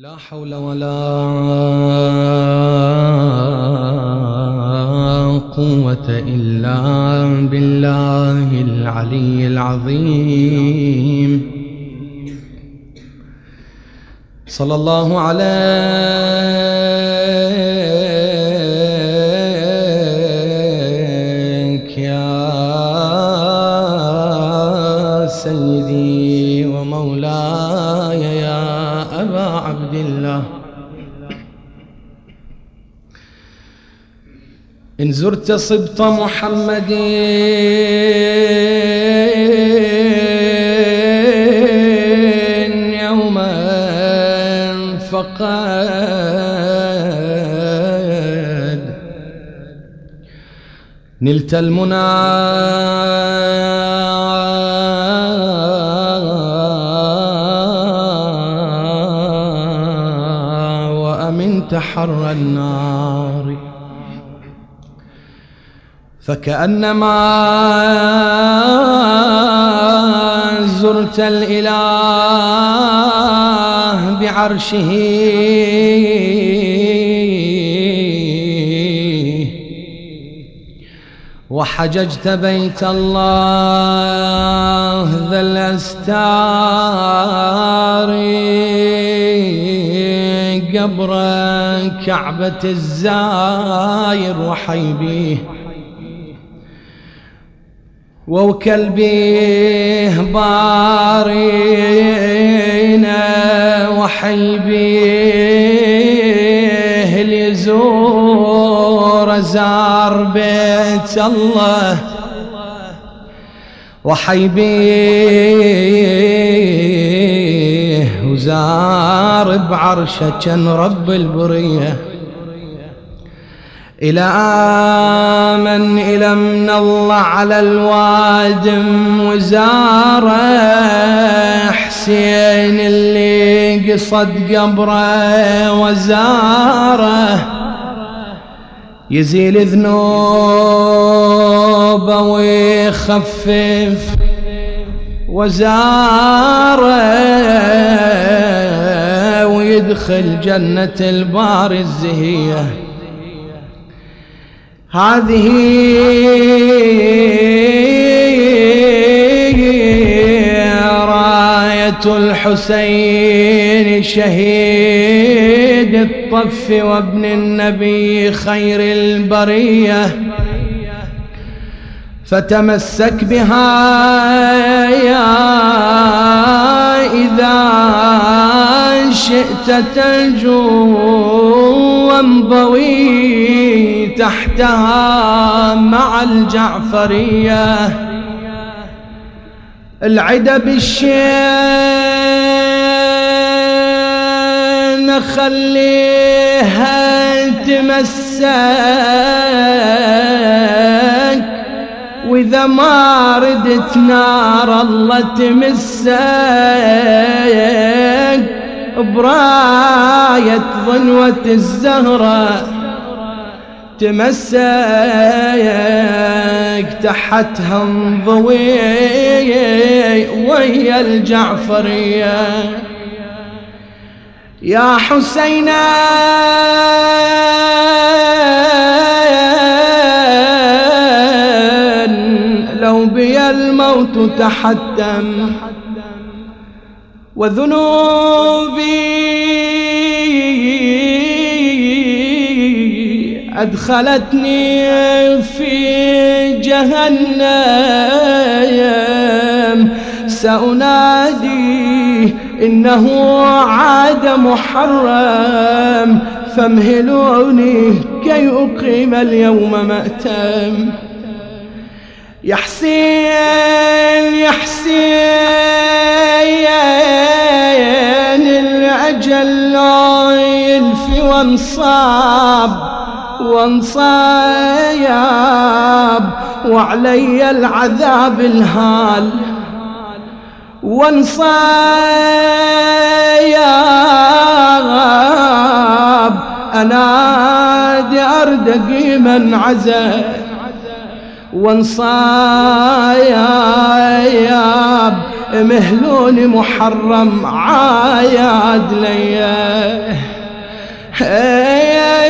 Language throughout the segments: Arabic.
لا حول ولا قوة إلا بالله العلي العظيم. صلى الله عليك عبد الله إن زرت صبط محمد. يوما فقد نلت المنى. حر النار. فكأنما زرت الإله بعرشه. وحججت بيت الله ذا الأستار. قبر كعبة الزاير وحيبيه وكلبيه بارينا وحيبيه ليزور زار بيت الله. وحيبيه وزار بعرشه كان رب البريه. إلى آمن إلى من الله على الوادم وزاره حسين اللي قصد قبره وزاره. يزيل ذنوبه ويخفف وزارة ويدخل جنة البار الزهية. هذه راية الحسين شهيد الطف وابن النبي خير البرية. فتمسك بها يا إذا شئت تنجو وانضوي تحتها مع الجعفرية. العدا بالشين خليها تمسك. وإذا ما ردت نار الله تمسك براية ظنوة الزهرة تمسك تحتها انضوي ويا الجعفرية. يا حسينا بي الموت تحتم وذنوبي أدخلتني في جهنم. سأنادي إنه عاد محرم. فامهلوني كي أقيم اليوم مأتم. يا حسين يا حسين الأجل يلفي وانصاب وانصايب وعلي العذاب الهال. وانصايب أنادي أردقي من عزل. وانصايب مهلون محرم عاياد ليا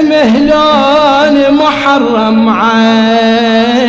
مهلون محرم عاياد